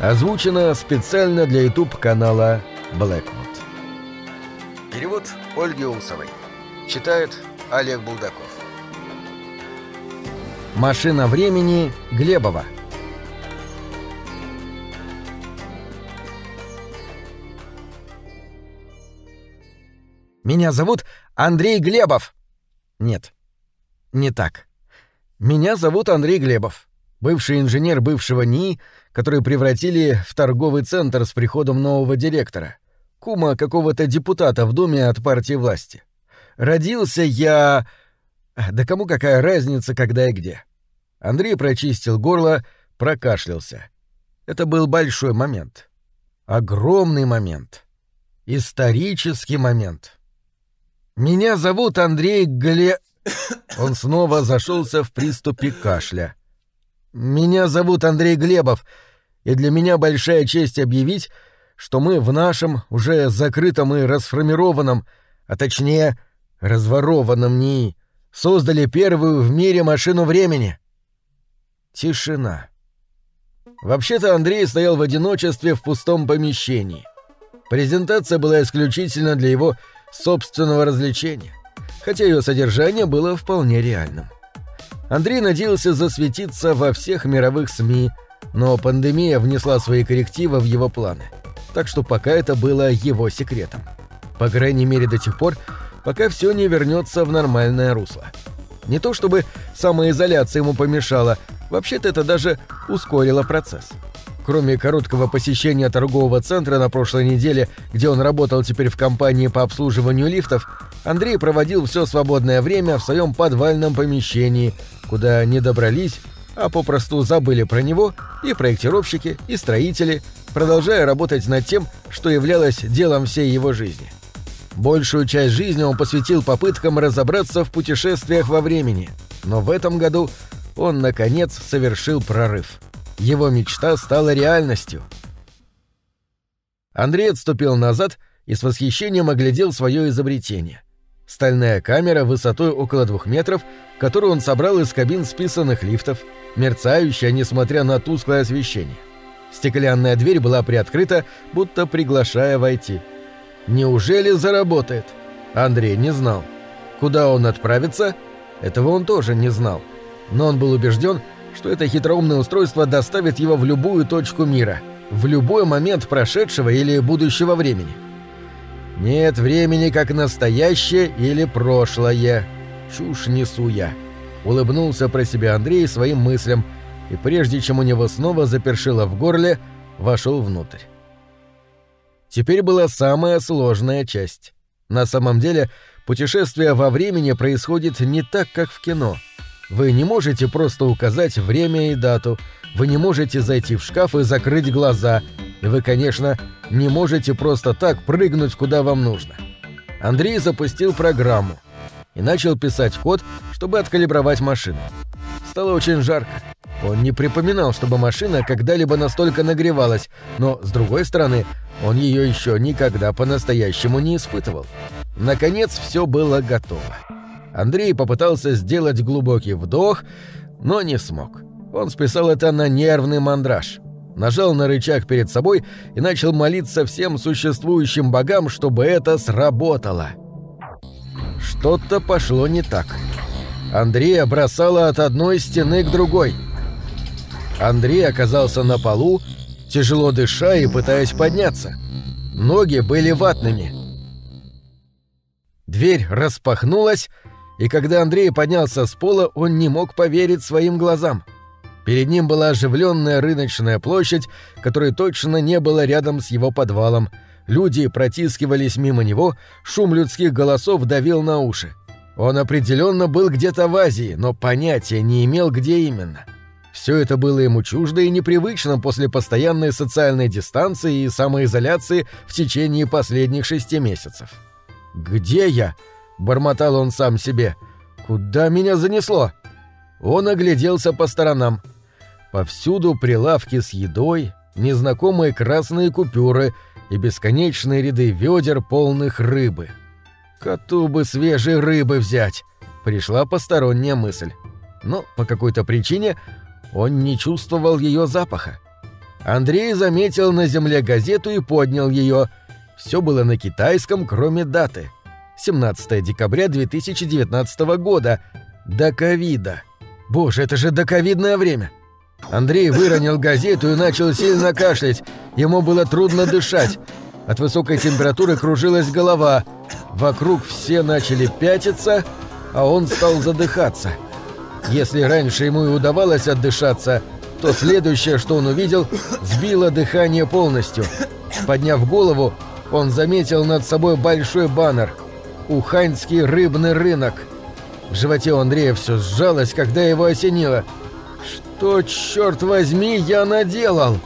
Озвучено специально для YouTube-канала Blackwood. Перевод Ольги Усовой. Читает Олег Булдаков. Машина времени Глебова. Меня зовут Андрей Глебов. Нет, не так. Меня зовут Андрей Глебов, бывший инженер бывшего НИИ, который превратили в торговый центр с приходом нового директора, кума какого-то депутата в Думе от партии власти. Родился я... Да кому какая разница, когда и где? Андрей прочистил горло, прокашлялся. Это был большой момент. Огромный момент. Исторический момент. «Меня зовут Андрей Гле...» Он снова зашелся в приступе кашля. «Меня зовут Андрей Глебов, и для меня большая честь объявить, что мы в нашем уже закрытом и расформированном, а точнее разворованном НИИ, создали первую в мире машину времени». Тишина. Вообще-то Андрей стоял в одиночестве в пустом помещении. Презентация была исключительно для его собственного развлечения, хотя ее содержание было вполне реальным. Андрей надеялся засветиться во всех мировых СМИ, но пандемия внесла свои коррективы в его планы, так что пока это было его секретом. По крайней мере до тех пор, пока все не вернется в нормальное русло. Не то чтобы самоизоляция ему помешала, вообще-то это даже ускорило процесс. Кроме короткого посещения торгового центра на прошлой неделе, где он работал теперь в компании по обслуживанию лифтов, Андрей проводил все свободное время в своем подвальном помещении, куда не добрались, а попросту забыли про него и проектировщики, и строители, продолжая работать над тем, что являлось делом всей его жизни. Большую часть жизни он посвятил попыткам разобраться в путешествиях во времени, но в этом году он, наконец, совершил прорыв. Его мечта стала реальностью. Андрей отступил назад и с восхищением оглядел свое изобретение. Стальная камера высотой около двух метров, которую он собрал из кабин списанных лифтов, мерцающая, несмотря на тусклое освещение. Стеклянная дверь была приоткрыта, будто приглашая войти. Неужели заработает? Андрей не знал. Куда он отправится? Этого он тоже не знал. Но он был убежден, что это хитроумное устройство доставит его в любую точку мира, в любой момент прошедшего или будущего времени. Нет времени как настоящее или прошлое. Чушь несу я. Улыбнулся про себя Андрей своим мыслям, и прежде чем у него снова запершило в горле, вошел внутрь. Теперь была самая сложная часть. На самом деле, путешествие во времени происходит не так, как в кино — вы не можете просто указать время и дату, вы не можете зайти в шкаф и закрыть глаза, и вы, конечно, не можете просто так прыгнуть куда вам нужно. Андрей запустил программу и начал писать код, чтобы откалибровать машину. Стало очень жарко. Он не припоминал, чтобы машина когда-либо настолько нагревалась, но, с другой стороны, он ее еще никогда по-настоящему не испытывал. Наконец, все было готово. Андрей попытался сделать глубокий вдох, но не смог. Он списал это на нервный мандраж. Нажал на рычаг перед собой и начал молиться всем существующим богам, чтобы это сработало. Что-то пошло не так. Андрея бросало от одной стены к другой. Андрей оказался на полу, тяжело дыша и пытаясь подняться. Ноги были ватными. Дверь распахнулась, и когда Андрей поднялся с пола, он не мог поверить своим глазам. Перед ним была оживленная рыночная площадь, которой точно не было рядом с его подвалом. Люди протискивались мимо него, шум людских голосов давил на уши. Он определенно был где-то в Азии, но понятия не имел, где именно. Все это было ему чуждо и непривычно после постоянной социальной дистанции и самоизоляции в течение последних шести месяцев. «Где я?» Бормотал он сам себе. Куда меня занесло? Он огляделся по сторонам. Повсюду прилавки с едой, незнакомые красные купюры и бесконечные ряды ведер, полных рыбы. Коту бы свежей рыбы взять, пришла посторонняя мысль. Но по какой-то причине он не чувствовал ее запаха. Андрей заметил на земле газету и поднял ее. Все было на китайском, кроме даты. 17 декабря 2019 года. До ковида. Боже, это же доковидное время. Андрей выронил газету и начал сильно кашлять. Ему было трудно дышать. От высокой температуры кружилась голова. Вокруг все начали пятиться, а он стал задыхаться. Если раньше ему и удавалось отдышаться, то следующее, что он увидел, сбило дыхание полностью. Подняв голову, он заметил над собой большой баннер «Уханьский рыбный рынок». В животе Андрея все сжалось, когда его осенило. «Что, черт возьми, я наделал?»